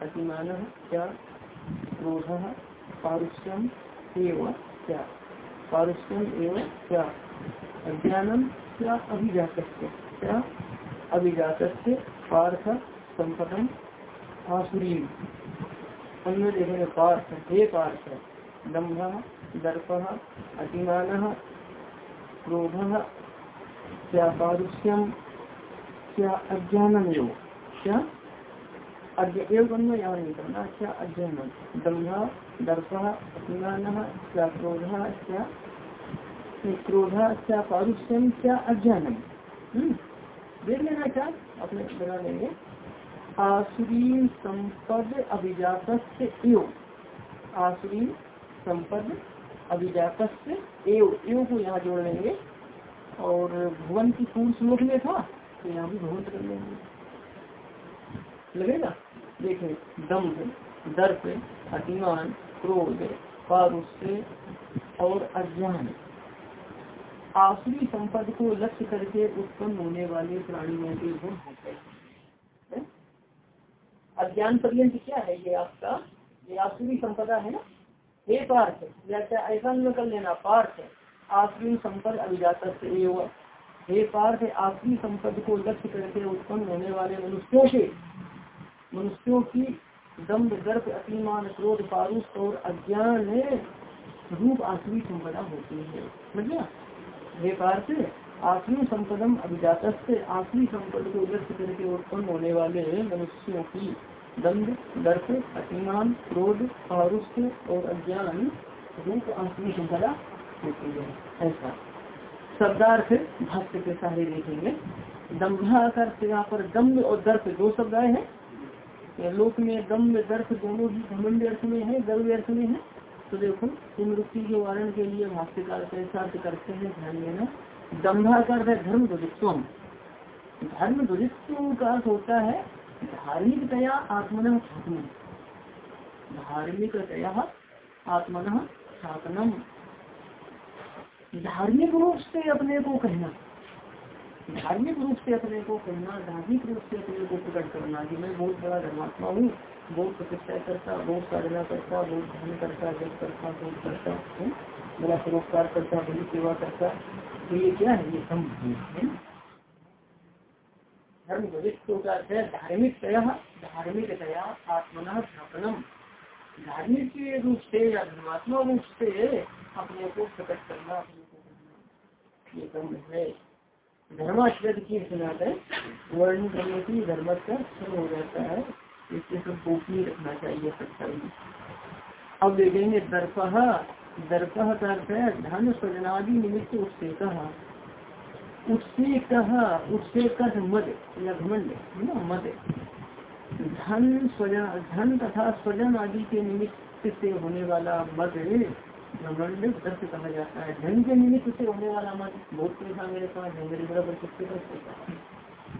अतिमान क्रोध पारुष्यम क्या पारुष्यम क्या अज्ञानम क्या अभिजात क्या अभिजात पार्थ संपदम आसुरी पार्थ, हे पार्थ। दम्भ, दर्प, अतिमान, क्रोध क्या पारुष्यम क्या अज्ञानम योग क्या नहीं करना क्या दम्भा, दर्प अभिमान क्या क्रोध क्या क्रोध क्या पारुष्यम क्या अज्ञानम। देख लेना क्या? अपने बना लेंगे। आसुरी संपद अभिजात आसुरी संपद अभिजात एव एव को यहाँ जोड़ लेंगे। और भुवन की पूर्ण श्लोक में था तो यहाँ भी भवन कर लेंगे। लगेगा? देखें, दम्भ, दर्प, अतिमान, क्रोध, पारुष्य और अज्ञान। आसुरी संपद को लक्ष्य करके उत्पन्न होने वाले प्राणियों के गुण होते हैं? अज्ञान पर्यंत क्या है ये आपका? ये आसुरी संपदा है ना? हे पार्थ जैसे ऐसा न कर लेना, पार्थ आसुरी संपद अभिजात हे पार्थ आसुरी संपद को लक्ष्य करके उत्पन्न होने वाले मनुष्यों के मनुष्यों की दम्भ दर्प अतिमान, क्रोध, पारुष और अज्ञान रूप आसुरी संपदा होती है। समझिया हे पार्थ आसुरी संपदम अभिजात से आसुरी संपद को लक्ष्य करके उत्पन्न होने वाले मनुष्यों की दंड, दर्प, अतिमान, क्रोध पारुष और अज्ञान रूप आसुरी संपदा होती है। ऐसा। शब्दार्थ भक्त के सारे देखेंगे। दम्भा कर यहाँ पर दम्भ और दर्प दो शब्द आए हैं। लोक में दम्भ में दर्श दोनों ही घमंड अर्थ में है गर्व अर्थ में है। तो देखो स्मृति के वारण के लिए भाष्यकार कैसा करते हैं, ध्यान देना। दम्भा कर है धर्म दुरित्व धर्म दुरित्व का अर्थ होता है धार्मिक दया आत्मन स्थापन धार्मिक दया आत्मन स्थापनम धार्मिक रूप से अपने को कहना, धार्मिक रूप से अपने को कहना, धार्मिक रूप से अपने को प्रकट करना कि मैं बहुत बड़ा धर्मात्मा हूँ, बहुत प्रतिष्ठा करता, बहुत साधना करता, बहुत ध्यान करता जब करता, बहुत करता, हूँ, बड़ा परोपकार करता, बड़ी सेवा करता। तो ये क्या है? ये सम धर्म का है धार्मिक धार्मिक दया आत्मना स्थापनम। धार्मिक रूप से या धर्मात्मा रूप से अपने को प्रकट करना, अपने को करना, ये कर्म है। धर्माश्रद की सुनाते वर्ण करने की धर्म का शुरू हो जाता है। इसके सब गोपनीय रखना चाहिए सच्चाई अब देखेंगे दर्प। दर्प का अर्थ है धन सजनादि निमित्त उससे कहा उससे कहा, उससे कह, मद या घमंड है ना, मद। धन स्वजन, धन तथा स्वजन आदि के निमित्त से होने वाला मद कहा जाता है। धन के निमित्त से होने वाला मत बहुत पैसा मेरे पास, है मेरे बराबर किसके पास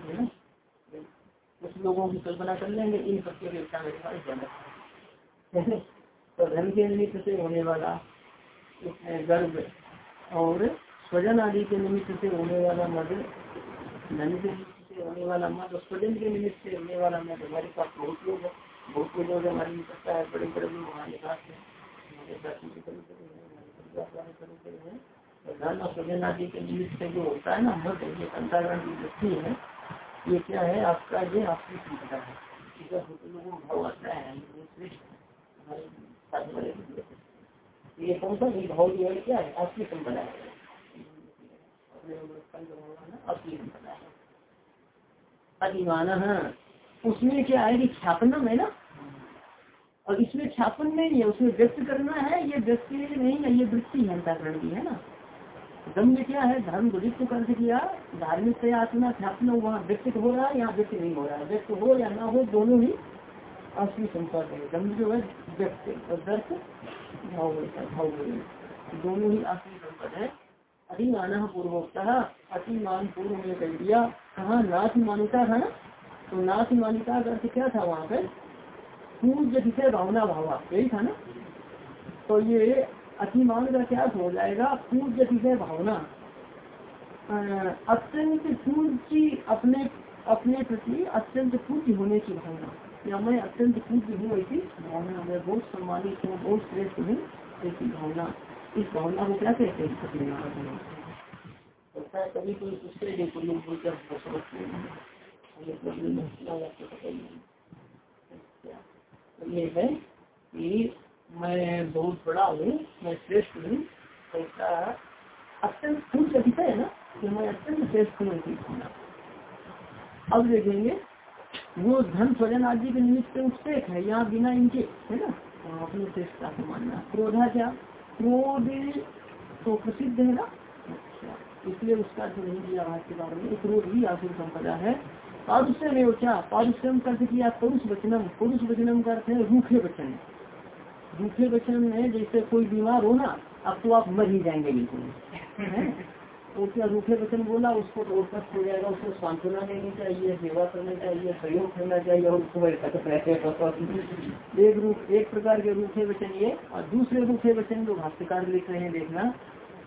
है? कुछ लोगों की कल्पना कर लेंगे, इन सबके व्यवस्था मेरे पास तो धन के निमित्त से होने वाला गर्भ और स्वजन आदि के निमित्त से होने वाला मद, धन के निमित्त से होने वाला मद और स्वजन के निमित्त से होने वाला मद हमारे पास बहुत लोग है। बहुत कुछ लोग हमारी सकता है। बड़े बड़े लोग हमारे पास है धन और स्वजन आदि के निमित्त से जो होता है ना मत ये अंतरण की वृत्ति है। ये क्या है? आपका ये आपकी संपदा है। लोगों भाव आता है। ये कौन सा भाव जो है? क्या है? आपकी संपदा है। है उसमें क्या है कि ख्यापनम है ना, और इसमें छापन नहीं है, उसमें व्यक्त करना है, ये व्यक्ति नहीं है, ये वृत्ति है अंतरण की, है ना? में क्या है, धर्म दुरित कर किया धार्मिक से आत्मा ख्यापन वहाँ व्यक्त हो रहा है यहाँ व्यक्त नहीं हो रहा है? व्यक्त हो या ना हो, दोनों ही असली संपर्क है। दम जो है, व्यक्त और दर्श भाव भाव दोनों ही असली संपर्क है। अधिमान पूर्वोक्ता अतिमान पूर्व में कह दिया कहा नाथ मान्यता था ना? तो नाथ मान्यता का अर्थ क्या था वहाँ पे? पूर्व से भावना भावा यही था ना? तो ये अतिमान का क्या हो जाएगा? पूज्य विषय भावना? अत्यंत पूज्य अपने अपने प्रति अत्यंत पूज्य होने की भावना। या मैं अत्यंत पूज्य हूँ ऐसी भावना, मैं बहुत सम्मानित हूँ, बहुत श्रेष्ठ हूँ ऐसी भावना। इस भावना को क्या कहते हैं? कभी कोई पूछते हैं कोई लोग ये है कि मैं बहुत बड़ा हूँ, मैं श्रेष्ठ हूँ ऐसा अत्यंत पूर्ण अधिक है ना कि मैं अत्यंत श्रेष्ठ हूँ। ऐसी अब देखेंगे, वो धन स्वजन आदि के निमित्त उससे है, यहाँ बिना इनके, है ना? अपनी श्रेष्ठता को मानना। क्रोधा क्या? क्रोध तो प्रसिद्ध है ना? अच्छा इसलिए उसका जो नहीं दिया के बारे में, क्रोध ही आसुर संपदा है। पारुष्य में क्या? पारुष्यम का अर्थ किया पुरुष वचनम। पुरुष वचनम का अर्थ है रूखे वचन। रूखे वचन में जैसे कोई बीमार हो ना, अब तो आप मर ही जाएँगे बिल्कुल। क्या रूखे वचन बोला, उसको तो कष्ट हो जाएगा, उसको सांत्वना देनी चाहिए, सेवा करना चाहिए, सहयोग करना चाहिए, और उसको एक रूप एक प्रकार के रूखे वचन ये, और दूसरे रूखे वचन जो भाष्यकार लिख रहे हैं, देखना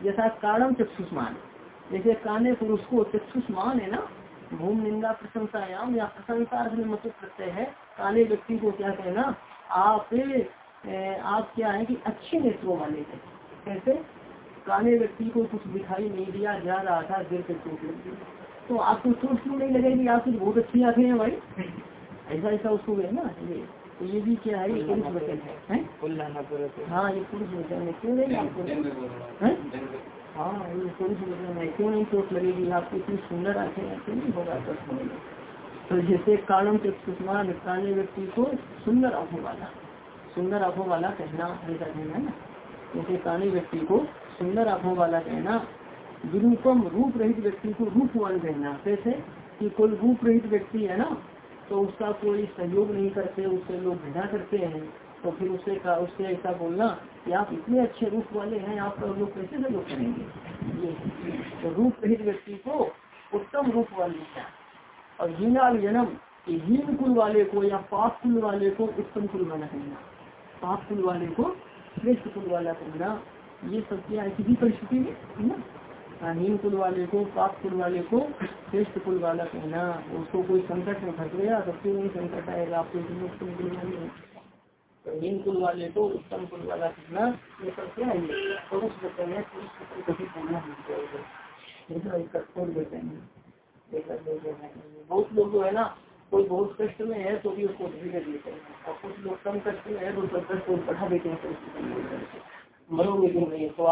जैसा कारणम चक्षुष्मान जैसे काने पुरुष को चक्षुष्मान है ना, भूम, निंदा प्रशंसायाम या प्रशंसा मतलब प्रत्यय है। काले व्यक्ति को क्या कहना, आप आप क्या है कि अच्छे नेत्रों वाले थे कैसे? काले व्यक्ति को कुछ दिखाई नहीं दिया जा रहा था गिर कर चोट लग तो आपको चोट क्यों नहीं लगेगी आपकी बहुत अच्छी आँखें हैं भाई? ऐसा ऐसा उसको है ना ये तो ये भी क्या है ये पुरुष वचन है हाँ? ये पुरुष वचन है क्यों नहीं आपको? हाँ। ये पुरुष वचन है क्यों नहीं चोट लगेगी आपको इतनी सुंदर आँखें ऐसे नहीं होगा तो जैसे कारण के सुषमान काले व्यक्ति को सुंदर आँखों वाला सुंदर आँखों वाला कहना ऐसा कहना है ना जैसे काले व्यक्ति को सुंदर आँखों वाला कहना विरूपम रूप रहित व्यक्ति को रूपवान कहना, कैसे? कि कोई रूप रहित व्यक्ति है ना तो उसका कोई सहयोग नहीं करते, उससे लोग घृणा करते हैं तो फिर उससे का, उससे ऐसा बोलना कि आप इतने अच्छे रूप वाले हैं, आप लोग कैसे सहयोग करेंगे? तो रूप रहित व्यक्ति को उत्तम रूप वाले और हीना जन्म हीन कुल वाले को या पाप कुल वाले को उत्तम कुल वाला कहना। पाप कुल वाले को श्रेष्ठ कुल वाला कहना। ये सब क्या है किसी परिस्थिति में, है ना? हीन कुल वाले को, पाप कुल वाले को, श्रेष्ठ कुल वाला कहना, उसको कोई संकट में फंस गया तो क्यों नहीं संकट आएगा? आपको उत्तम तो हीन कुल वाले को, उत्तम कुल वाला कहना, ये सब क्या है? हैं बहुत लोग जो है ना, कोई बहुत कष्ट में है तो भी उसको देते हैं और कुछ लोग कम कष्ट में है तो उसका कष्ट बढ़ा देते हैं। मरोगे नहीं मिलेगा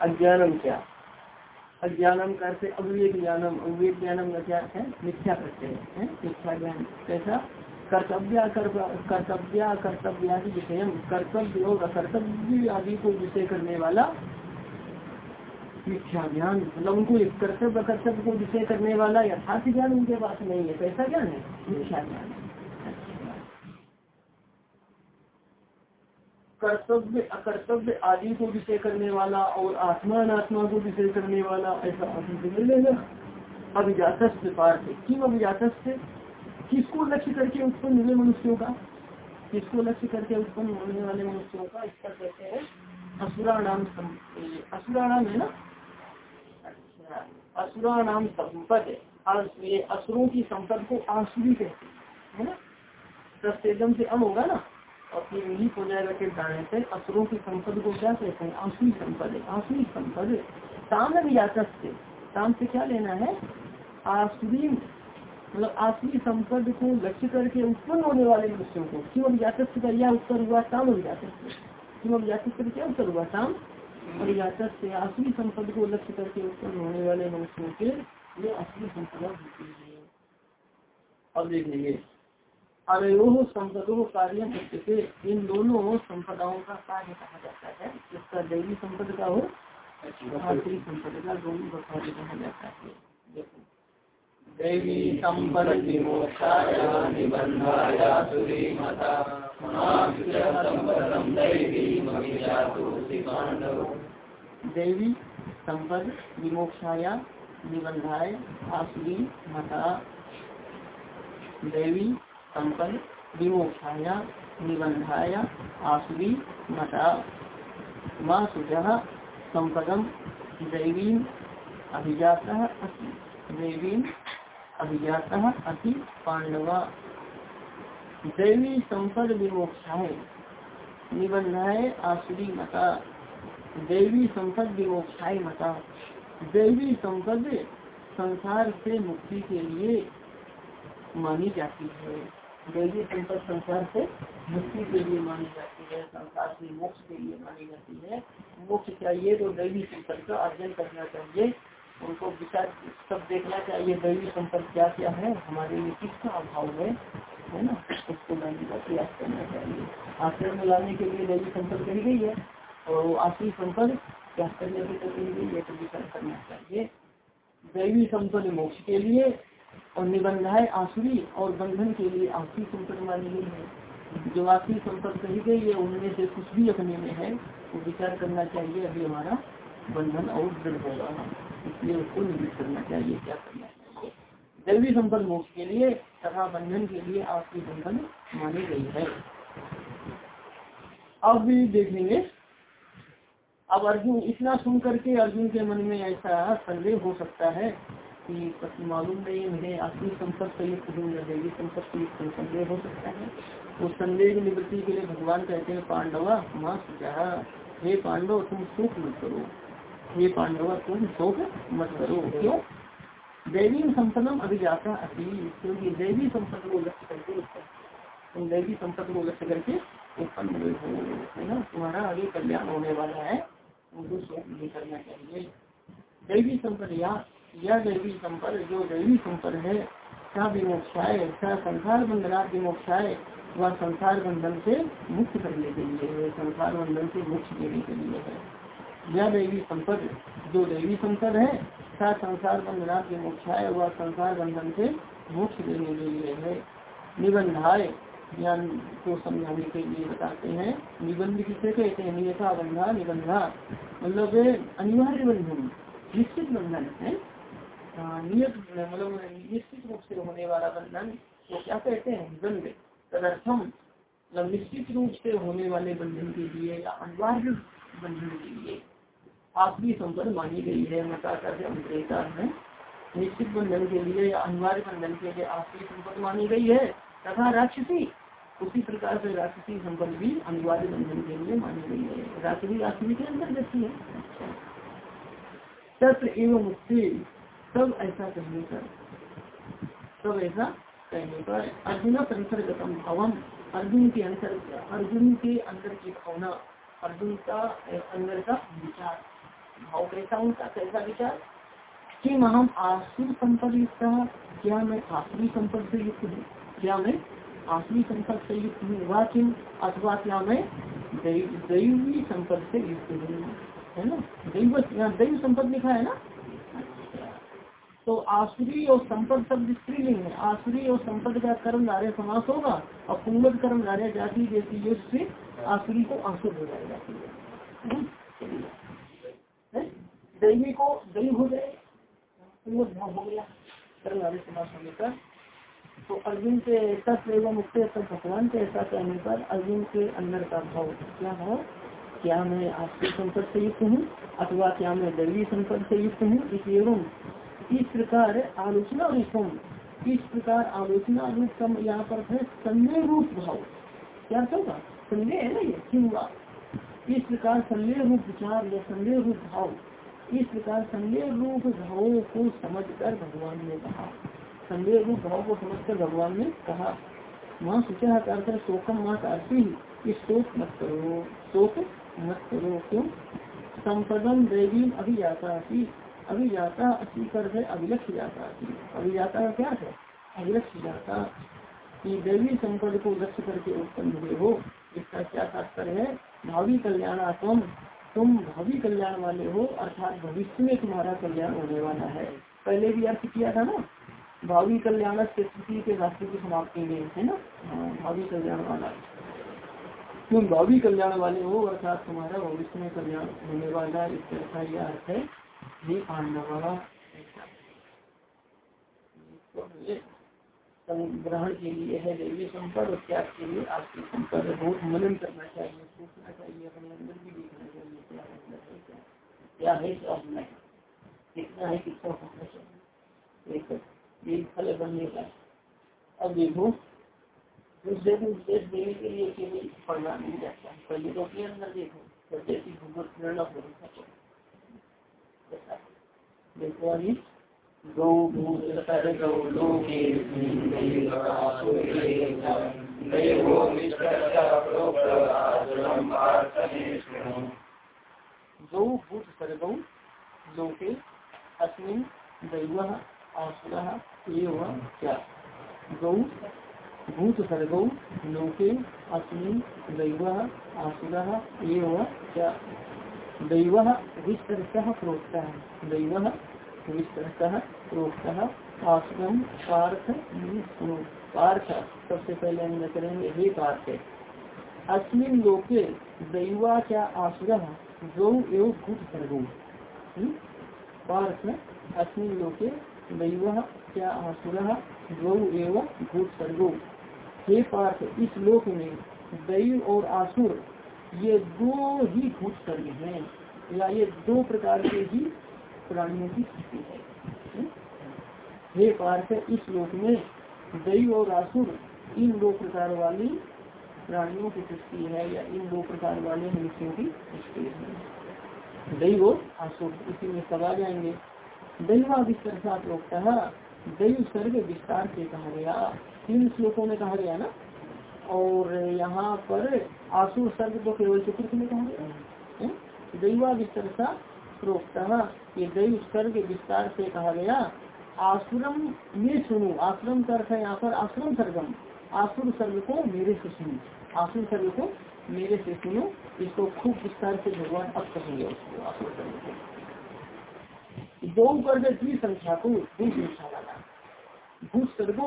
अज्ञानम क्या अज्ञानम करते अविवेक ज्ञानम अविवेक ज्ञानम का क्या है मिथ्या करते हैं मिथ्या ज्ञान कैसा कर्तव्य कर्तव्य कर्तव्य आदि विषय, कर्तव्य और अकर्तव्य आदि को विषय करने वाला मिथ्या ज्ञान मतलब उनको एक कर्तव्य कर्तव्य को विषय करने वाला यथार्थ ज्ञान उनके पास नहीं है कैसा ज्ञान है मिथ्या ज्ञान कर्तव्य, अकर्तव्य आदि को विषय करने वाला और आत्मा अनात्मा को विषय करने वाला ऐसा मिलेगा अभिजात पार्थ क्यों अभिजात किसको लक्ष्य करके उत्पन्न हुए मनुष्यों का? किसको लक्ष्य करके उत्पन्न होने वाले मनुष्यों का? इसका कहते हैं असुरा नाम असुरा नाम है ना? असुरा नाम संपद ये असुरों की संपद को आसुरी कहते हैं, है ना? प्रत्येदम से अम होगा ना? और फिर यही हो जाएगा के कारण से असुरों की संपद को क्या कहते हैं? आसुरी संपद आसुरी संपद ताम भी से ताम से क्या लेना है? आसुरी मतलब आसुरी संपद को लक्ष्य करके उत्पन्न होने वाले मनुष्यों को। क्यों अभिजात का यह उत्तर हुआ? शाम अभिजात क्यों अभिजात क्या उत्तर हुआ? शाम अभिजात से असली संपद को लक्ष्य करके उत्पन्न होने वाले मनुष्यों के ये असली संपदा होती है। अब देख लीजिए अवयोह संपदों कार्य सत्य से इन दोनों संपदाओं का कार्य कहा जाता है। जिसका दैवी संपद का हो संपद का, दोनों का कार्य कहा जाता है। देखो देवी संपत्ति मोक्षाय निबंधाय सुरीमता देवी संपद विमोक्षाया निबंधाय आसुरी मता। देवी संपद विमोक्षाया निबंधाय आसुरी मता। माँ सुज संपदम दैवी अभिजात अति दैवी अभिजात अति पांडवा। दैवी संपद विमोक्षाए निबंधाए आसुरी मता। दैवी संपद विमोक्षाए मता। दैवी संपद संसार से मुक्ति के लिए मानी जाती है। दैवी संपद संसार से मुक्ति के लिए मानी जाती है। संसार से मोक्ष के लिए मानी जाती है। मोक्ष चाहिए तो दैवी संपद का अर्जन करना चाहिए। उनको विचार सब देखना चाहिए, दैवी संपद क्या क्या है, हमारे लिए किसका अभाव है है ना? उसको लाने का प्रयास करना चाहिए। आश्रम में लाने के लिए दैवी संपद कही गई है, और आश्री संपद क्या करने के लिए कही गई है तो विचार करना चाहिए। दैवी संपद मोक्ष के लिए और निबंध है आसुरी और बंधन के लिए आखिरी संपद मानी गई है। जो आखिरी संपद कही गई है, उनमें से कुछ भी अपने में है, वो विचार करना चाहिए अभी हमारा। बंधन और दृढ़ होगा। इसलिए उसको निर्मित करना चाहिए क्या करना चाहिए? दैवी संपद मोक्ष के लिए तथा बंधन के लिए आपकी बंधन मानी गई है। अब भी देखेंगे। अब अर्जुन, इतना सुन करके अर्जुन के मन में ऐसा संदेह हो सकता है कि मालूम नहीं मेरे आत्मिक संपर्क संयुक्त हूँ या दैवी संपर्क संयुक्त संदेह हो सकता है। तो संदेह की निवृत्ति के लिए भगवान कहते हैं, पांडवा, माँ सुझा हे पांडव, तुम सुख मत करो। हे पांडवा तुम शोक मत करो। क्यों? दैवी संपदम अभिजाता अति क्योंकि दैवी संपद को लक्ष्य करके तुम दैवी संपद को लक्ष्य करके उत्पन्न हो ना? तुम्हारा आगे कल्याण होने वाला है। उनको शोक नहीं करना चाहिए। दैवी संपद या यह दैवी संपद जो दैवी संपद है, क्या विमोक्षाए क्या संसार बंधना विमोक्षाए वह संसार बंधन से मुक्त करने के लिए संसार बंधन से मुक्त देने के लिए है। यह दैवी संपद जो दैवी संपद है क्या संसार बंधना विमोक्षाए वह संसार बंधन से मोक्ष देने के लिए है। निबंधाए ज्ञान को समझाने के लिए बताते हैं। निबंध किसे कहते हैं? नियता बंधा, निबंधा। मतलब अनिवार्य बंधन, निश्चित बंधन है। नियत मतलब निश्चित रूप से होने वाला बंधन, वो क्या कहते हैं? बंध तदर्थम मतलब निश्चित रूप से होने वाले बंधन के लिए या अनिवार्य बंधन के लिए आखिरी संपद मानी गई है। मता कर है। निश्चित बंधन के लिए या अनिवार्य बंधन के लिए आखिरी संपद मानी गई है। तथा राक्षसी, उसी प्रकार से राक्षसी संपद भी अनिवार्य बंधन के लिए मानी गई है। राक्षसी राक्षसी के अंदर जैसी है। तत्र एवं मुक्ति, सब ऐसा कहने पर, सब ऐसा कहने पर अर्जुन संसर्गतम भवन अर्जुन के अंतर, अर्जुन के अंदर की भावना, अर्जुन का, अंदर का विचार। भाव कैसा उनका कैसा विचार? कि हम आसुर संपद युक्त क्या मैं आसुरी संपद से युक्त हूँ? क्या मैं आसुरी संपद से युक्त हूँ? वह किम अथवा क्या मैं दैवी संपद से युक्त हूँ? है ना? दैव दैव संपद लिखा है ना? तो आसुरी और संपद शब्द स्त्रीलिंग है। आसुरी और संपद का कर्म नारे समास होगा, और पुंगत कर्म नारे जाति जैसी योग से आसुरी को आंसुर हो जाएगा। दैवी को दैव हो जाए भाव हो गया नारे समास होने पर। तो अर्जुन के तत्व एवं भगवान के ऐसा कहने पर अर्जुन के अंदर का भाव क्या भाव क्या मैं आपके संपद से युक्त हूँ? अथवा क्या मैं दैवी संपद से युक्त हूँ? इस एवं इस प्रकार आलोचना रूपम, इस प्रकार आलोचना रूप यहाँ पर है संदेह रूप भाव। क्या होगा? संदेह है ना ये, क्यों इस प्रकार संदेह रूप विचार या संदेह रूप भाव। इस प्रकार संदेह रूप भावों को समझकर भगवान ने कहा। संदेह रूप भाव को समझकर भगवान ने कहा, माँ सुचा कर शोकम माँ आरती इस शोक मत करो। शोक मत करो। क्यों? संपदम देवी अभी जाता अभी जाता अति कर है अभिलक्ष जाता अभी जाता का क्या है? अभिलक्ष जाता। कि देवी संपद को लक्ष्य करके उत्पन्न हुए हो। इसका क्या तात्पर्य है? भावी कल्याणात्म तुम भावी कल्याण वाले हो अर्थात भविष्य में तुम्हारा कल्याण होने वाला है। पहले भी अर्थ किया था ना? भावी कल्याण स्थिति के रास्ते की समाप्ति में है ना? हाँ, भावी कल्याण वाला। तुम भावी कल्याण वाले हो अर्थात तुम्हारा भविष्य में कल्याण होने वाला इस इसका यह अर्थ है हे पांडव ग्रहण के लिए है देवी संपद और त्याग के लिए आपकी संपद बहुत मनन करना चाहिए सोचना चाहिए अपने अंदर भी देखना चाहिए क्या मतलब है क्या क्या है क्या नहीं। कितना है कितना होना चाहिए ये फल बनने का अब देखो, दूसरे को उपदेश देने के लिए केवल पढ़ना नहीं जाता है। पहले तो अपने अंदर देखो जैसे की भूगोल प्रेरणा भरोसा देखो अभी गौ गौ भूत सर्गौ, लोके अस्मिन दैव, आसुर क्या? भूत सर्गौ, लोके अस्मिन दैव, आसुर क्या? दैव विस्तरतः प्रोक्तः, दैव विस्तरतः प्रोक्तः आश्रम पार्थ पार्थ, सबसे पहले हम करेंगे, हे पार्थ। अस्मिन लोके दैवा क्या आसुर? भूत सर्गो पार्थ अस्मिन लोके दैव क्या आसुर गौ एवं भूत सर्गो। हे पार्थ इस लोक में दैव और आसुर, ये दो ही भूत सर्ग हैं, या ये दो प्रकार के ही प्राणियों की स्थिति है। हे पार्थ इस लोक में दैव और आसुर, इन दो प्रकार वाली प्राणियों की सृष्टि है या इन दो प्रकार वाले मनुष्यों की सृष्टि है। दैव? आसुर इसी में सब आ जाएँगे। दैवा विस्तार साथ रोकता है दैव सर्ग विस्तार से कहा गया। तीन श्लोकों में कहा गया ना? और यहाँ पर आसुर सर्ग तो केवल चतुर्थ में कहा गया। दैवा विस्तर सा प्रोक्ता ये दैव सर्ग विस्तार से कहा गया। आश्रम में सुनो आश्रम अर्थ है यहाँ पर आश्रम सर्गम। आसुर सर्ग को मेरे से सुनो। आसुर सर्ग को मेरे से सुनो इसको खूब विस्तार से भगवान अब कहेंगे उसको आसुर सर्ग को दो वर्ग की संख्या को दो संख्या वाला भूत सर्गो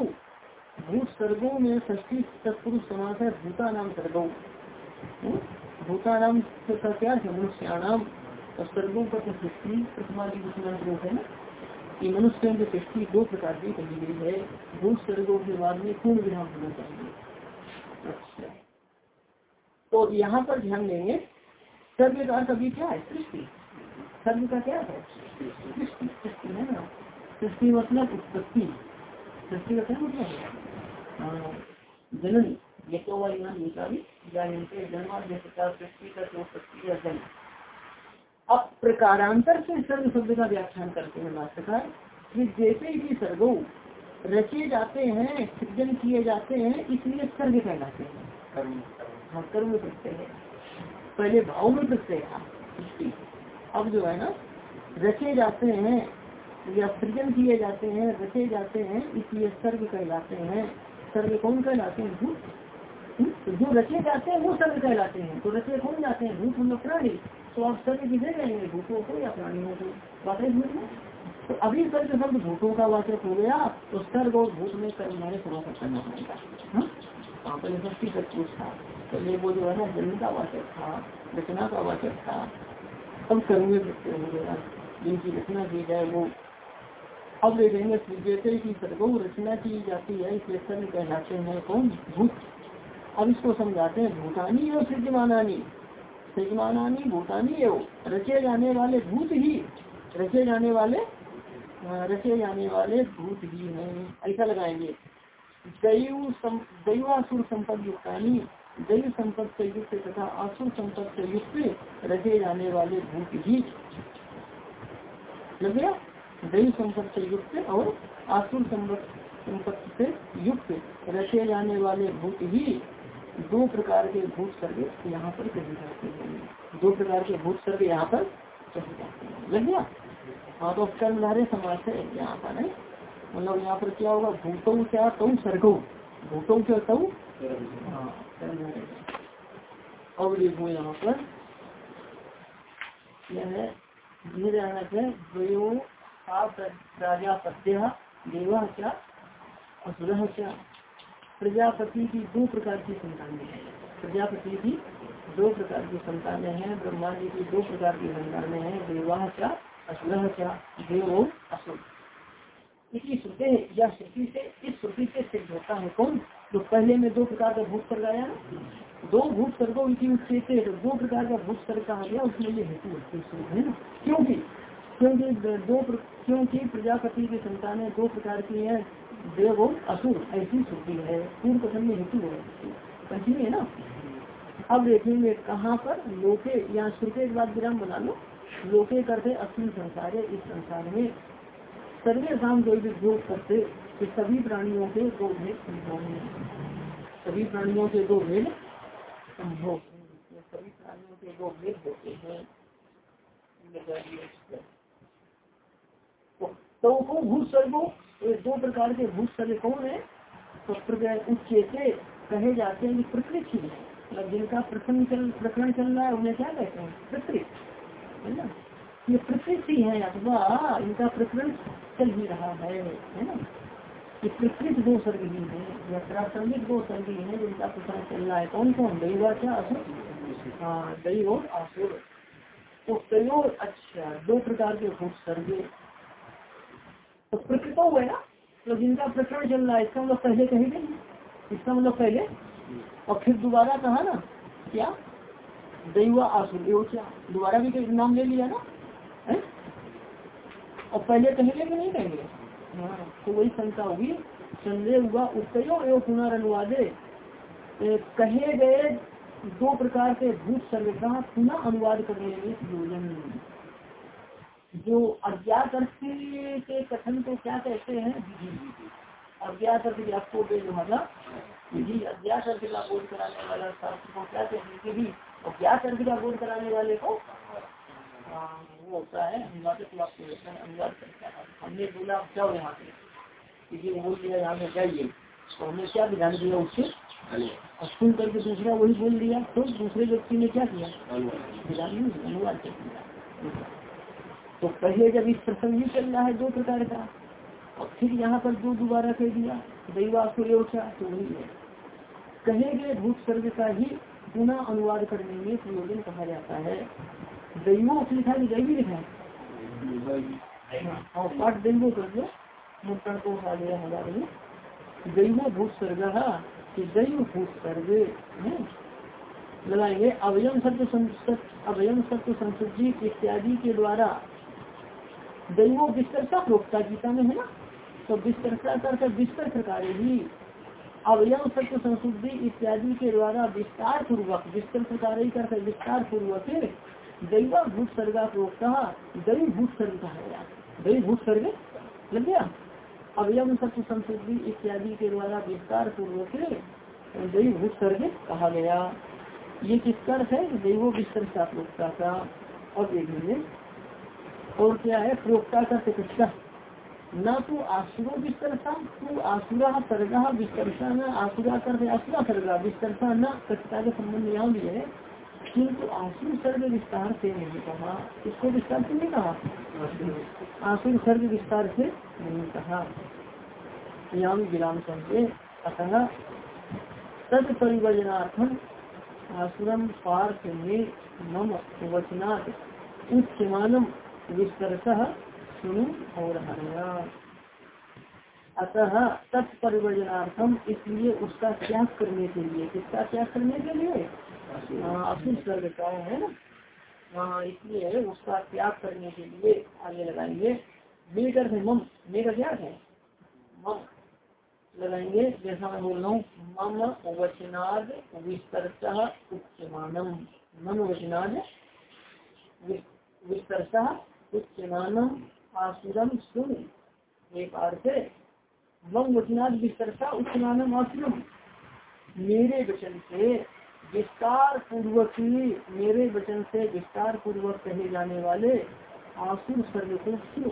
भूत सर्गो में षष्ठी तत्पुरुष समास है भूता नाम सर्गो। भूता नाम का क्या है? मनुष्याणाम। और सर्गों का तो सृष्टि प्रतिमादि रूप है ना कि मनुष्य की सृष्टि दो प्रकार की कही गई है। भूत सर्गों के बाद में पूर्ण विधान होना चाहिए। अच्छा। तो यहाँ पर ध्यान देंगे सर्ग का अभी क्या है, सृष्टि। सर्ग का क्या है? सृष्टि सृष्टि है ना? सृष्टि मतलब उत्पत्ति। सृष्टि का क्या मतलब जनन ये तो वाली जन्माद्य सृष्टि का तो उत्पत्ति का जन्म। अब प्रकारांतर से सर्व शब्द का व्याख्यान करते हैं, भाष्यकार। कि जैसे ही सर्गो रचे जाते हैं, सृजन किए जाते हैं, इसलिए सर्ग कहलाते हैं। हाँ कर्म प्रत्यय है। पहले भाव में प्रत्यय था अब जो है ना, रचे जाते हैं या सृजन किए जाते हैं, रचे जाते हैं, इसलिए सर्ग कहलाते हैं। सर्ग कौन कहलाते हैं? भूत। हम्म? जो रचे जाते हैं, वो सर्ग कहलाते हैं। तो रचे कौन जाते हैं? भूत लोग प्राणी। तो आप सर्ग किसे कहेंगे? भूतों को या प्राणियों को? वाकई भूत में। तो अभी सर्ग शब्द भूतों का वाचक हो गया तो सर्ग और भूत में कर्म हमारे समाप्त करना पड़ेगा। हाँ? तक कुछ था पहले वो जो है ना, जन्म का वाचक था, रचना का वाचक था। अब प्रत्यय जिनकी रचना की जाए वो। अब ले देंगे जैसे की सर्गो रचना की जाती है इसलिए सर्ग कहलाते हैं कौन? भूत। अब इसको समझाते हैं, भूतानी और सृजमानानी। भूतानी एवं रचे जाने वाले भूत ही। रचे जाने वाले रचे जाने वाले भूत ही हैं। ऐसा लगाएँगे। दैव दैवासुर संपद युक्तानी। दैव संपद से युक्त तथा आसुर संपद से युक्त रचे जाने वाले भूत ही लग गया? दैव संपद से युक्त और आसुर संपत्ति से युक्त रचे जाने वाले भूत ही दो प्रकार के भूत सर्ग यहाँ पर कहे जाते हैं। दो प्रकार के भूत सर्ग यहाँ पर कहे जाते हैं। लग गया? हाँ तो कर्मधारे समाज है यहाँ पर मतलब यहाँ पर क्या होगा? भूतों क्या? तऊ सर्गो। भूतों क्या? हाँ अब देखो यहाँ पर यह है प्रजापत्य देवा क्या असुर क्या प्रजापति की दो प्रकार की संतानें हैं। प्रजापति की दो प्रकार की संतानें हैं, ब्रह्मा जी की दो प्रकार की संतानें हैं। देवाह क्या असुर क्या देव और असुर। इसी श्रुति या श्रुति से, इस श्रुति से सिद्ध होता है। कौन? जो पहले में दो प्रकार का भूत सर्ग आया दो भूत सर्गो इसी उच्चते दो प्रकार का भूत सर्ग कहा गया, उसमें ये हेतु है ना? क्योंकि क्योंकि दो क्योंकि प्रजापति की संतानें दो प्रकार की है, देव और असुर, ऐसी श्रुति है। पूर्व कथन में हेतु है। पंचमी है ना? अब देखेंगे कहाँ पर? लोके, यहाँ श्रुति के बाद विराम बना लो। लोके करते अश्विन संसार है इस संसार में। सर्वे काम जो विद्योग करते कि सभी प्राणियों के दो भेद संभव है। सभी प्राणियों के दो भेद संभव सभी प्राणियों के दो भेद होते हैं। तो वो भूत सर्गो दो प्रकार के भूत सर्ग कौन है? तो उच्चे से कहे जाते हैं कि प्रकृति है। मतलब जिनका प्रकरण चल प्रकरण चल रहा है, उन्हें क्या कहते हैं? प्रकृति। है ना? ये प्रकृति है अथवा इनका प्रकरण चल ही रहा है है ना? ये प्रकृति दो सर्ग ही है, या प्रासंगिक दो सर्ग ही है जिनका प्रकरण चल रहा है। कौन कौन दैवा क्या असुर हाँ दैव और असुर तो कई अच्छा दो प्रकार के भूत सर्ग तो प्रकृत हुआ ना तो जिनका प्रकरण चल रहा है, इसका मतलब पहले कहे गए इसका मतलब पहले? और फिर दोबारा कहा ना, क्या? दैवा आसुर। क्या? दोबारा भी नाम ले लिया ना? है? और पहले कहेंगे कि नहीं कहेंगे। हाँ तो वही शंका होगी। संदेह हुआ उत्तयो एवं पुनर्नुवादे कहे गए दो प्रकार के भूत सर्ग का पुनः अनुवाद करने में प्रयोजन। जो अज्ञात अर्थ के कथन को क्या कहते हैं? अज्ञात अर्थ आपको मतलब विधि अज्ञात अर्थ का बोध कराने वाला शास्त्र को क्या कहते हैं विधि और ज्ञात अर्थ का बोध कराने वाले को होता है अनुवाद अनुवाद करता है हमने बोला आप जाओ यहाँ से दिया यहाँ जाइए तो हमने क्या ध्यान दिया उससे और सुन करके दूसरा वही बोल दिया तो दूसरे व्यक्ति ने क्या किया अनुवाद कर दिया तो पहले जब इस प्रसंग ही चल रहा है दो प्रकार का और फिर यहाँ पर दो दोबारा कह दिया दैवा सूर्योचा तो वही है कहे गए भूत सर्ग का ही पुनः अनुवाद करने में प्रयोजन कहा जाता है दैवो लिखा है दैवी लिखा है और पाठ दैवो कर दो मुद्रण को उठा लिया हमारे में। दैवो भूत सर्ग दैव भूत सर्ग लगाएँगे अवयम सत्य अवयम सत्य संसुद्धि इत्यादि के द्वारा। दैवो विस्तरता, प्रोक्ता गीता में है ना? तो विस्तरता कर विस्तर प्रकार ही अवयव सत्य संशुद्धि इत्यादि के द्वारा विस्तार पूर्वक विस्तर ही करते विस्तार पूर्वक दैवा भूत सर्गा प्रोक्ता, दैव भूत सर्ग कहा गया। दैव भूत सर्ग लग गया। अवयव सत्य संशुद्धि इत्यादि के द्वारा विस्तार पूर्वक दैव भूत सर्ग कहा गया। ये किसका अर्थ है? दैवो विस्तर का प्रोक्ता का और देखेंगे और क्या है? प्रोक्ता का चिकित्सा न तो आसुरो विस्तरता तू आसुरा सर्गा विस्तरता न आसुरा कर आसुरा सर्गा विस्तरता न कक्षता के संबंध यहाँ भी है। किंतु आसुर सर्ग विस्तार से नहीं कहा इसको विस्तार से नहीं कहा? आसुर सर्ग विस्तार से नहीं कहा। भी विराम समझे अतः तद परिवर्जनार्थम आसुरम पार्थ में मम वचनात् उच्चमानम विस्तरत सुनु और अतः तत्परिवर्जनार्थम इसलिए उसका त्याग करने के लिए, किसका त्याग करने के लिए? का है ना। हाँ इसलिए उसका त्याग करने के लिए आगे लगाएँगे। मेकर है मम मेरा क्या है? मम लगाएँगे। जैसा मैं बोल रहा हूँ, मम वचनाद उच्चमानम मम वचनाद उच्चमानम सुन। एक अर्थ मम वचनाद विस्तरता उच्चमानम आसुरम। मेरे वचन से विस्तार पूर्वक ही मेरे वचन से विस्तार पूर्वक कहे जाने वाले आसुर सर्व को सुन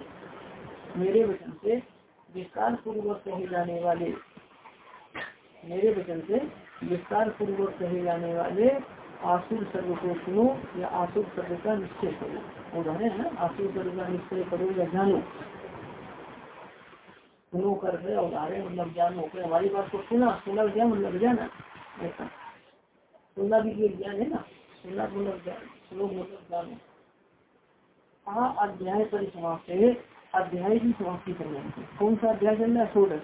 मेरे वचन से विस्तार पूर्वक कहे जाने वाले, मेरे वचन से विस्तार पूर्वक कहे जाने वाले आसुर सर्व को सुनो या आसुर सर्व का निश्चय करो। उदाहरण है आसुर सर्व का निश्चय करो या जानो। सुनो कर रहे उदाहरण मतलब जानो। हमारी बात को सुना सुना क्या मतलब जाना। ऐसा। सुनना भी एक ज्ञान है ना, सुनना मतलब सुनो मतलब जानो हाँ अध्याय परिसमाप्त अध्याय की समाप्ति पर्यंत कौन सा अध्याय चल रहा है? सोलह।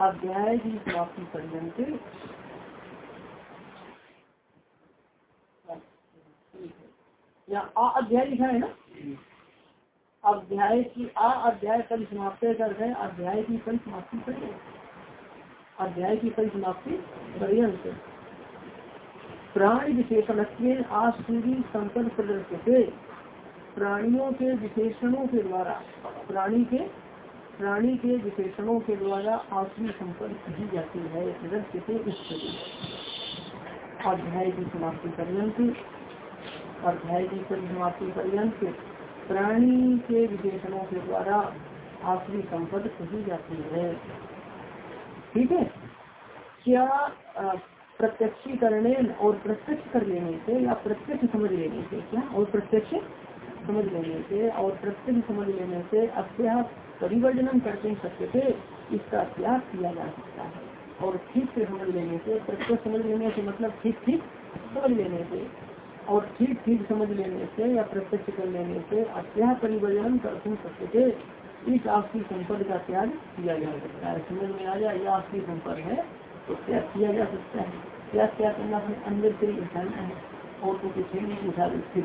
अध्याय की समाप्ति पर्यंत या अध्याय लिखा है ना? अध्याय की आ अध्याय परिसमाप्त कर है अध्याय की परिसमाप्ति पर्यंत अध्याय की परिसमाप्ति पर्यंत प्राणी विशेषण आसूरी संकट प्रदर्शित प्राणियों के विशेषणों के द्वारा, प्राणी के प्राणी के विशेषणों के द्वारा आसुरी संपर्क की जाती है। प्रदर्शित स्थिति अध्याय की समाप्ति पर्यंत, अध्याय की समाप्ति पर्यंत प्राणी के विशेषणों के द्वारा आसुरी संपर्क कही जाती है। ठीक है? क्या प्रत्यक्षीकरण और प्रत्यक्ष कर लेने से या प्रत्यक्ष समझ लेने से क्या? और प्रत्यक्ष समझ लेने से और प्रत्यक्ष समझ लेने से अत्यास परिवर्जन करते सत्य से इसका त्याग किया जा सकता है। और ठीक से समझ लेने से, प्रत्यक्ष समझ लेने से मतलब ठीक ठीक समझ लेने से और ठीक ठीक समझ लेने से या प्रत्यक्ष कर लेने से अत्याह परिवर्जन करते सत्य से इस आपकी संपर्क का त्याग किया जा सकता है। समझ में आ जाए यह आपकी संपर्क है। तो त्याग किया जा सकता है। त्याग क्या करना अपने अंदर से ही उठाना है। और तो पीछे नहीं उठा स्थिर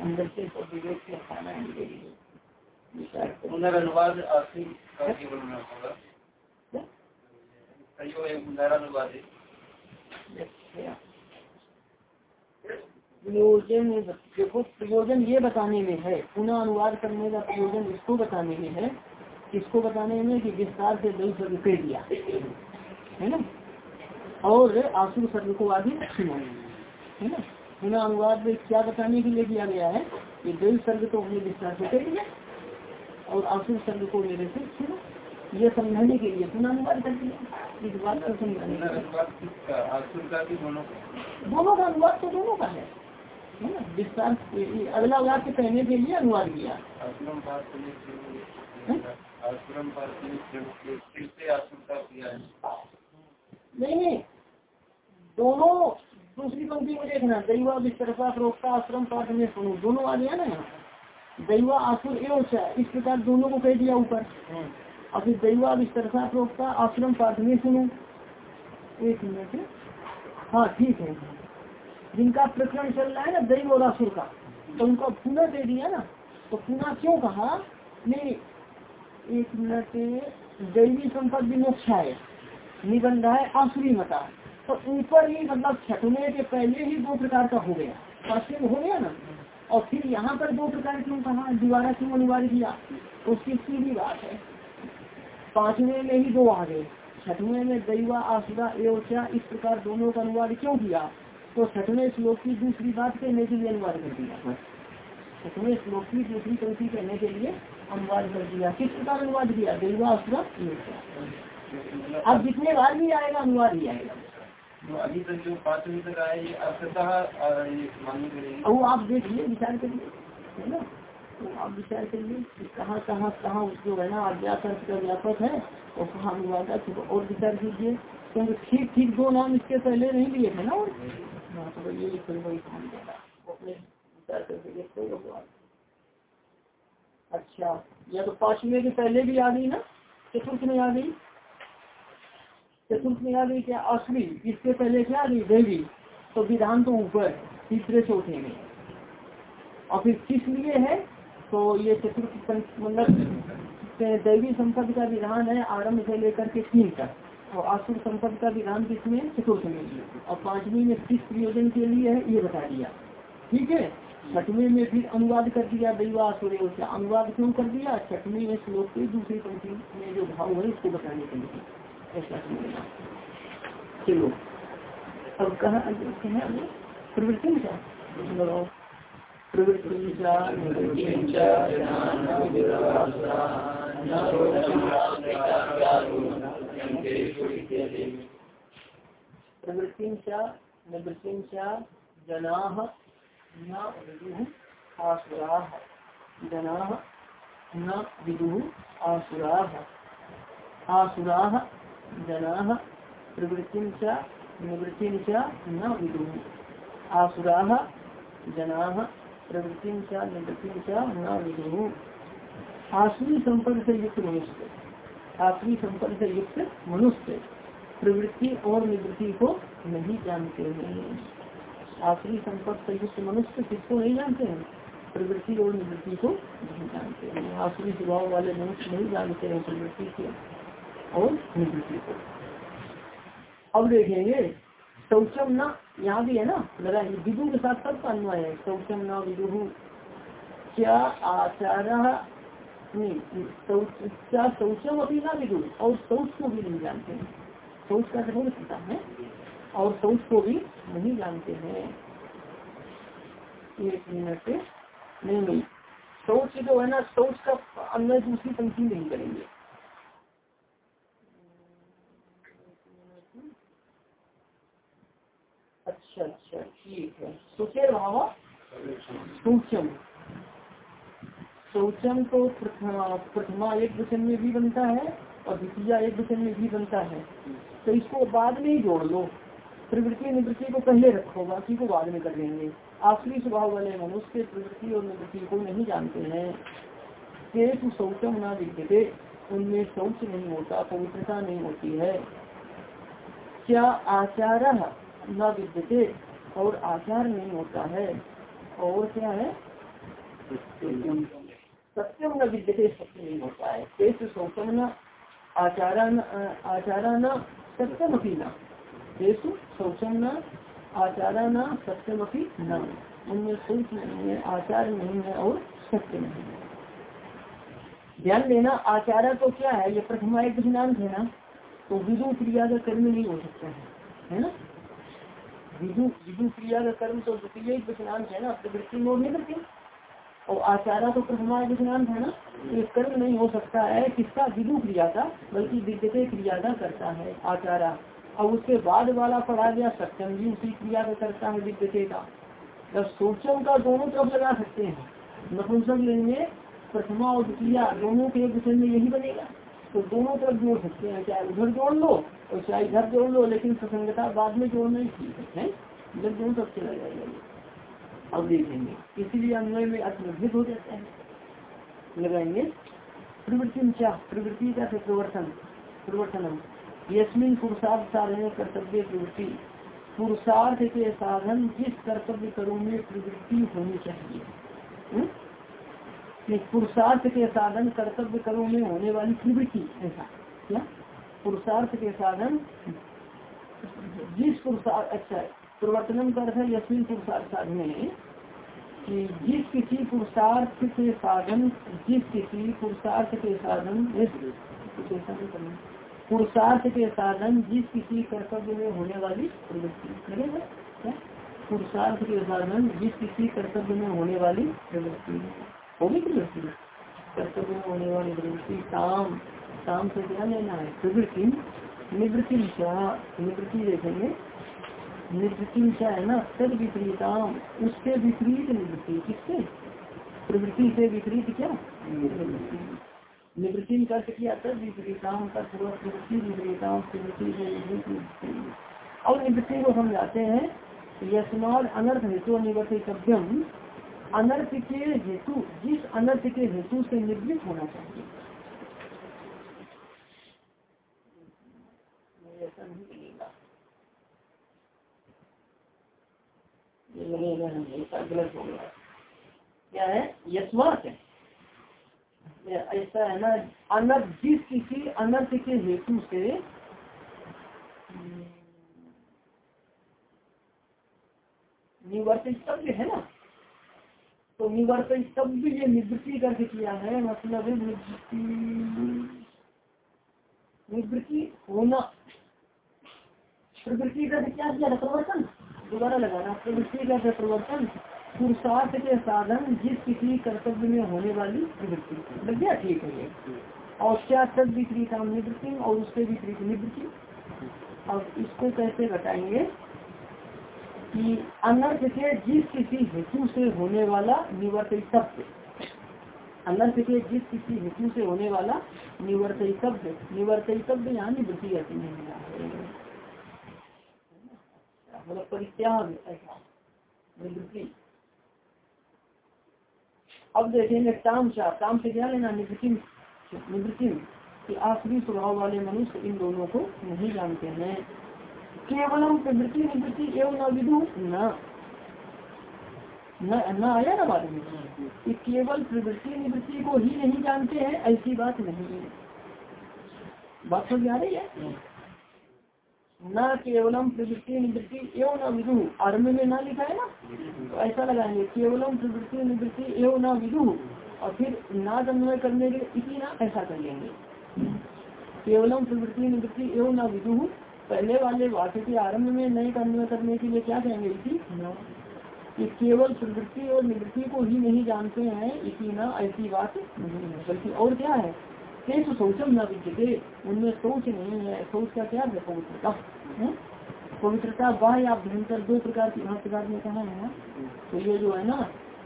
अंदर से तो विवेक से हटाना है? पुनर्नुवाद आखिरी का केवल होगा। प्रयोजन देखो प्रयोजन ये बताने में है। पुनः अनुवाद करने का प्रयोजन इसको बताने में है किसको बताने में कि विस्तार से दही स्वर्ग कर दिया। है ना? और आसुर स्वर्ग को आगे सुनाए है ना? पुनः अनुवाद में क्या बताने के लिए किया गया है कि दही सर्ग तो हमने विस्तार से कर दिया और आसुर स्वर्ग को मेरे से सुना। ये समझाने के लिए पुनः अनुवाद कर दिया। इस बात को समझाने दोनों का? अनुवाद तो दोनों का है। विस्तार अगला वाक्य कहने के लिए अनुवाद किया। नहीं नहीं। दोनों दूसरी पंक्ति में देखना। दैवा विस्तरता प्रोक्ता आश्रम पाठ में सुनो। दोनों आ गया ना दैवा आसुर एवं इस प्रकार दोनों को कह दिया ऊपर। और फिर दैवा विस्तरता प्रोक्ता आश्रम पाठ में सुनो। एक मिनट। हाँ ठीक है। जिनका प्रकरण चल रहा है ना दैव और आसुर का तो उनको पुनः दे दिया ना। तो पुनः क्यों कहा? नहीं एक मिनट दैवी संपद विमोक्षा है, निबंध है आसुरी मता। तो ऊपर ही मतलब छठने के पहले ही दो प्रकार का हो गया। पांचवे हो गया ना? और फिर यहाँ पर दो प्रकार क्यों कहा? दोबारा क्यों अनिवार्य किया? तो उसकी सीधी बात है। पांचवे में ही दो आ गए। छठवें में दैवा आसुरा एवचा, इस प्रकार दोनों का अनुवाद क्यों किया? तो छठवें श्लोक की दूसरी बात कहने के लिए अनुवाद कर दिया। छठवें श्लोक की दूसरी पंक्ति कहने के लिए अनुवाद कर दिया किस प्रकार अनुवाद किया? दैवा आसुरा अब जितने बार भी आएगा अनुवाद ही आएगा। अभी तक जो पांचवी तक आए ये अर्थ मान्य करेंगे? वो आप देखिए विचार करिए है ना? तो आप विचार करिए कहाँ कहाँ कहाँ जो है ना अज्ञात अर्थ का व्यापक है और कहाँ अनुवाद और विचार कीजिए। क्योंकि ठीक ठीक दो नाम इसके पहले नहीं लिए थे ना और हाँ तो ये अपने विचार करके देखते हो अच्छा या तो पांचवे के पहले भी आ गई ना? चतुर्थ में आ गई चतुर्थ में आ गई क्या? असली इसके पहले क्या आ गई देवी। तो विधान तो ऊपर, तीसरे चौथे में। और फिर किस लिए है? तो ये चतुर्थ मतलब दैवी संपद का विधान है, आरंभ से लेकर के तीन तक। और आसुर संपद का विधान किसमें? चतुर्थ में। और पांचवी में किस प्रयोजन के लिए है? ये बता दिया। ठीक है? छठवीं में भी अनुवाद कर दिया दैवा आसुर अनुवाद क्यों कर दिया छठवी में श्लोक की दूसरी पंक्ति में जो भाव है उसको बताने के लिए ऐसा चलो अब कहा प्रवृत्ति प्रवृत्ति प्रवृत्ति जना न विदु आसुरा जना न विदु आसुरा आसुरा जना प्रवृत्ति निवृत्ति न विदु आसुरा जना प्रवृत्ति निवृत्ति न विदु आसुरी संपर्क से युक्त मनुष्य आसुरी संपर्क से युक्त मनुष्य प्रवृत्ति और निवृत्ति को नहीं जानते हैं। आसुरी संपर्क युक्त मनुष्य किसको नहीं जानते हैं? प्रवृत्ति और निवृत्ति को नहीं जानते हैं। आखिरी स्वभाव वाले मनुष्य नहीं जानते हैं प्रवृत्ति को और निवृत्ति को। अब देखेंगे, शौचम न, यहाँ भी है ना लगा विदु के साथ सबका अन्वय है? शौचम न विदु क्या आचार क्या अभी ना विदु? और शौच को भी नहीं जानते हैं। शौच का तो होता है। और शौच को भी नहीं जानते हैं। एक मिनट नहीं नहीं। शौच जो है ना शौच का अन्वय दूसरी पंक्ति नहीं करेंगे। अच्छा अच्छा ठीक है। सुचेर भाव सूक्ष्म। शौचम तो प्रथमा एक वचन में भी बनता है और द्वितीय एक वचन में भी बनता है। तो इसको बाद में ही जोड़ लो। प्रवृत्ति निवृत्ति को पहले रखो बाकी को बाद में कर लेंगे। आखिरी स्वभाव वाले मनुष्य प्रवृत्ति और निवृत्ति को नहीं जानते हैं। केतु शौचम न विद्यते उनमें शौच नहीं होता पवित्रता नहीं होती है। क्या आचार न विद्यते और आचार नहीं होता है? और क्या है? सत्यम। न विद्यते सत्य नहीं होता है। केतु शौचम न आचारा आचारा न सत्यम न। केतु शौचम न, आचारा न, सत्यम न। उनमें शौच नहीं है, आचार नहीं है और सत्य नहीं है। ध्यान देना आचारा तो क्या है? ये प्रथमा एक सिद्धांत है ना। तो विदु क्रिया का कर्म नहीं हो सकता है है ना? विदु विदु क्रिया का कर्म तो द्वितीय विषयांत है ना प्रवृत्ति में निवृत्ति और आचारा तो प्रथमा विषयांत है ना। ये कर्म नहीं हो सकता है, किसका? विदु क्रिया का, बल्कि विद्यते क्रिया का करता है, आचारा। और उसके बाद वाला पढ़ा गया सत्यम भी उसी क्रिया का करता है विद्यते का जब सोचम का दोनों तरफ़ लगा सकते हैं, नपुंसक लेंगे, प्रथमा और द्वितीय, दोनों के एक विषय में यही बनेगा। तो दोनों तरफ़ जोड़ सकते हैं, चाहे उधर जोड़ लो और चाहे इधर जोड़ लो, लेकिन प्रसंगता बाद में जोड़ना ही ठीक है जब दोनों तरफ़ चला जाएगा। अब देखेंगे, इसीलिए अन्वय में अर्थवित हो जाता है। लगाएँगे, प्रवृत्ति क्या प्रवृत्ति का प्रवर्तन, प्रवर्तनम। यशमिन पुरुषार्थ साधन कर्तव्य प्रवृत्ति पुरुषार्थ के साधन जिस कर्तव्य करो में प्रवृत्ति होनी चाहिए पुरुषार्थ के साधन कर्तव्य करो में होने वाली प्रवृत्ति ऐसा क्या पुरुषार्थ के साधन जिस पुरुषार्थ अच्छा प्रवर्तन है यशमिन पुरुषार्थ साधने कि जिस किसी पुरुषार्थ के साधन जिस किसी पुरुषार्थ के साधन पुरुषार्थ के साधन जिस किसी कर्तव्य में होने वाली प्रवृत्ति। पुरुषार्थ के साधन जिस किसी कर्तव्य में होने वाली प्रवृत्ति। होगी प्रवृत्ति? कर्तव्य में होने वाली प्रवृत्ति काम। काम से क्या लेना है? प्रवृत्ति। निवृत्ति निवृत्ति देखेंगे। निवृत्ति क्या है ना? तद विपरीताम उससे विपरीत निवृत्ति। किससे? प्रवृत्ति से विपरीत क्या? निवृत्ति का किया तद विपरीताम का प्रवृत्ति विपरीताम प्रवृत्ति से विपरीत और निवृत्ति को समझाते हैं यशमान अनर्थ हेतु निवर्तितव्यम। अनर्थ के हेतु, जिस अनर्थ के हेतु से निवृत्त होना चाहिए। ऐसा नहीं मिलेगा। ये लगेगा नहीं ऐसा गलत हो क्या है? यशमात ऐसा है ना, अनर्थ जिस किसी अनर्थ के हेतु से निवर्तित शब्द है ना। तो निवर्तित शब्द ये निवृत्ति करके किया है मतलब निवृत्ति। निवृत्ति होना, प्रवृत्ति का क्या किया? प्रवर्तन दोबारा लगाना, प्रवृत्ति का प्रवर्तन पुरुषार्थ के साधन जिस किसी कर्तव्य में होने वाली प्रवृत्ति लग ठीक है। और क्या तद विपरीत निवृत्ति और उसके विपरीत निवृत्ति। अब इसको कैसे बताएँगे कि अनर्थ के जिस किसी हेतु से होने वाला निवर्तितव्य अनर्थ के जिस किसी हेतु से होने वाला निवर्तितव्य शब्द यहाँ निवृत्ति रहती है। मतलब परित्याग। ऐसा निवृत्ति। अब देखेंगे ताम ताम से क्या लेना निवृत्ति निवृत्ति कि आखिरी स्वभाव वाले मनुष्य इन दोनों को नहीं जानते हैं। केवलम प्रवृत्ति, निवृत्ति एवं न विदु, न। न आया ना बात में? कि केवल प्रवृत्ति, निवृत्ति को ही नहीं जानते हैं, ऐसी बात नहीं है। बात समझ आ रही है? न केवलम प्रवृत्ति निवृत्ति एवं न विदु। आरंभ में ना लिखा है ना? तो ऐसा लगाएँगे केवलम प्रवृत्ति निवृत्ति एवं न विदु। और फिर ना अन्वय करने के इसी ना ऐसा कर लेंगे। केवलम प्रवृत्ति निवृत्ति एवं न विदु। पहले वाले वाक्य के आरंभ में नए अन्वय करने के लिए क्या कहेंगे इसी? कि केवल प्रवृत्ति और निवृत्ति को ही नहीं जानते हैं इसी ना ऐसी बात। नहीं। है बल्कि और क्या है? तेज शौचम न विद्यते उनमें शौच नहीं है शौच का क्या है पवित्रता पवित्रता बाह्य अभ्यंतर दो प्रकार की प्रकार में कहा है ना तो ये जो है ना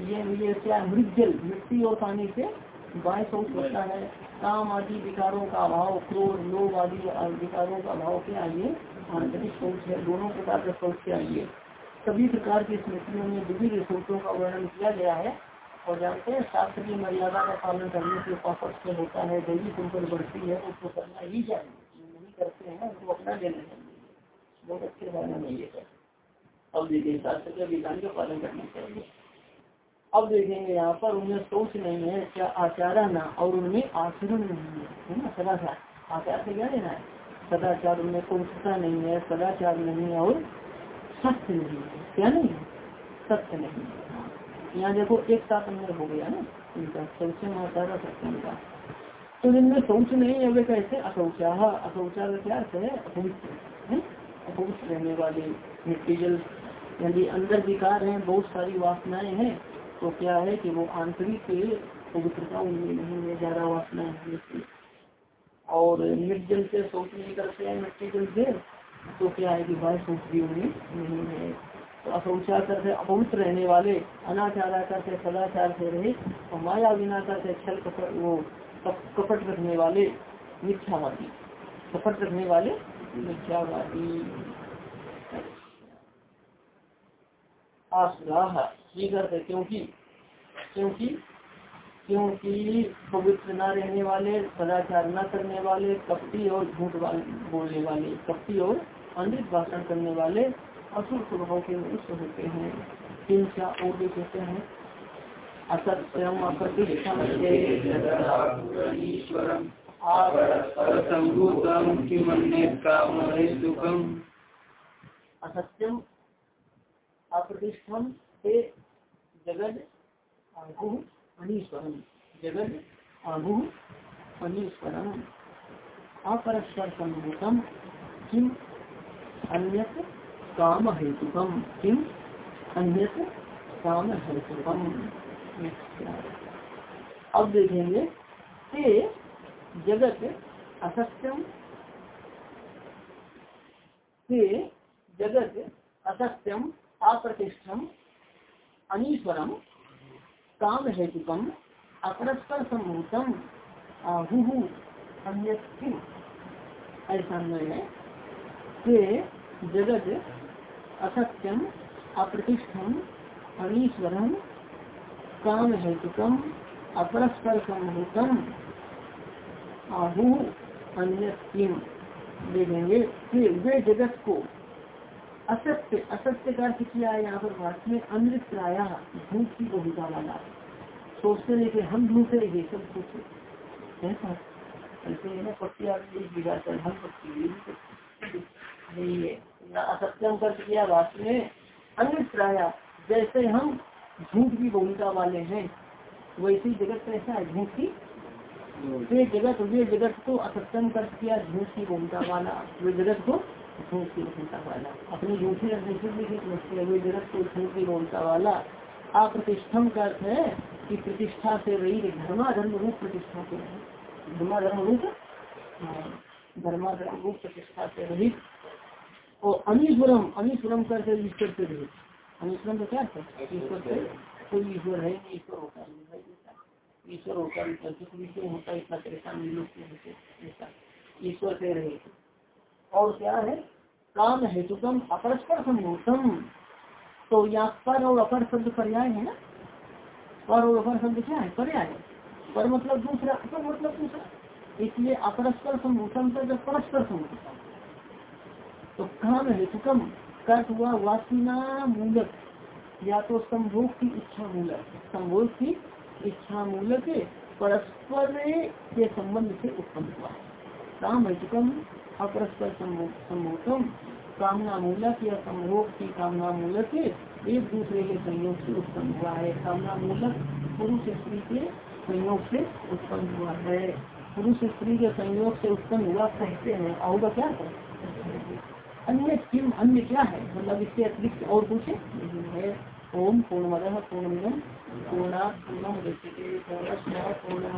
ये ये क्या मृजल मिट्टी और पानी से बाह्य शौच होता है। काम आदि विकारों का अभाव, क्रोध, लोभ आदि विकारों का अभाव क्या ये आंतरिक शौच है। दोनों प्रकार का शौच चाहिए सभी प्रकार की स्मृतियों में विभिन्न शौचों का वर्णन किया गया है। और जानते हैं। शास्त्र की मर्यादा का पालन करने से पापट से होता है। दैवी पर बढ़ती है उसको करना ही चाहिए। नहीं करते हैं उनको अपना देना चाहिए। बहुत अच्छे भावना नहीं है। अब देखिए शास्त्र के विधान का पालन करना चाहिए। अब देखेंगे यहाँ पर उनमें सोच नहीं है क्या आचार ना, और उनमें आचरण नहीं है। है ना, सदाचार। आचार से क्या लेना है? सदाचार उनमें पवित्रता नहीं है, सदाचार नहीं है और सत्य नहीं है। क्या नहीं है? सत्य नहीं है। यहाँ देखो, एक साथ अंदर हो गया ना, इनका शौच आचारा सत्यम का तो जिनमें शौच नहीं है, वे कैसे? अशौचा अशौचा का क्या है? अपवित्र अपवित्र रहने वाले मिट्टी जल यदि अंदर विकार है, बहुत सारी वासनाएँ हैं। तो क्या है कि वो आंतरिक पवित्रता उनमें नहीं है, ज़्यादा वासनाएँ हैं और निर्जल से शौच नहीं करते हैं, मिट्टी जल से तो क्या है कि भाई शौच भी उनमें नहीं है। अशौचार करते अपवित्र रहने वाले, अनाचारा करते सदाचार से रहे और माया बिना करते छल कपट, वो कपट रखने वाले मिथ्यावादी। कपट रखने वाले मिथ्यावादी। आश्राह ये करते क्योंकि क्योंकि क्योंकि पवित्र न रहने वाले, सदाचार न करने वाले, कपटी और झूठ बोलने वाले, कपटी और अंधित भाषण करने वाले असुर स्वभाव के मनुष्य होते हैं। क्या और भी कहते हैं? असत्यम असत्यम अप्रतिष्ठम से जगद आगु अनीश्वरम जगद आगु अनीश्वरम अपरस्पर संभूतम किम अन्य काम हेतुकम किम अन्य काम हेतुकम अब देखेंगे कि जगत असत्यम से जगत असत्यम अप्रतिष्ठम अनीश्वरम काम हेतुकम अपरस्पर सम्भूतम आहु अन्य ऐसा नहीं है कि जगत असत्यम अप्रतिष्ठम अनीश्वरम काम हेतुकम अपरस्पर संभूतम आहु अन्य देखेंगे कि वे जगत को असत्य असत्य का अर्थ किया है यहाँ पर भारत में अमृत प्राया झूठ की बहुता वाला सोचते कि हम झूठे ये सब झूठे ऐसा ऐसे ना पक्षी आदमी बिगाड़कर हम पक्षी नहीं है असत्यम कर किया भाष्य में अन्य प्राया जैसे हम झूठ की भूमिका वाले हैं वैसे जगत कैसा है झूठ की वे जगत वे जगत को असत्यम कर किया झूठ की भूमिका वाला। वे जगत को झूठ की भूमिका वाला। अपनी झूठी समझते वे जगत को झूठ की भूमिका वाला। अप्रतिष्ठम का अर्थ है कि प्रतिष्ठा से रही धर्माधर्म रूप प्रतिष्ठा से रही धर्माधर्म रूप हाँ, धर्माधर्म रूप प्रतिष्ठा से रहित और अनिश्वरम अनिश्वरम करके ईश्वर से रहे अनिश्वरम का क्या है? ईश्वर से कोई ईश्वर है ईश्वर होता है ईश्वर होता है ईश्वर होता है, इतना परेशान लोग ईश्वर से रहे। और क्या है? काम हेतुकम अपरस्पर संभूतम। तो यहाँ पर और अपर शब्द पर्याय है ना? पर और अपर शब्द क्या है? पर्याय पर मतलब दूसरा अपर मतलब दूसरा। इसलिए अपरस्पर सम्भूतम से जब परस्पर सम्भूतम तो काम हेतुकम कर्त हुआ वासना मूलक। या तो संभोग की इच्छा मूलक, संभोग की इच्छा मूलक परस्पर के संबंध से उत्पन्न हुआ। काम हेतुकम अपरस्पर सम्भूतम कामना मूलक या संभोग की कामना मूलक एक दूसरे के संयोग से उत्पन्न हुआ है। कामना मूलक पुरुष स्त्री के संयोग से उत्पन्न हुआ है। पुरुष स्त्री के संयोग से उत्पन्न हुआ कहते हैं। और क्या है? अन्य किम, अन्य क्या है? मतलब इससे अतिरिक्त और कुछ नहीं है। ओम पूर्णमद पूर्णमिदम पूर्णा पूर्णम पूर्ण पूर्ण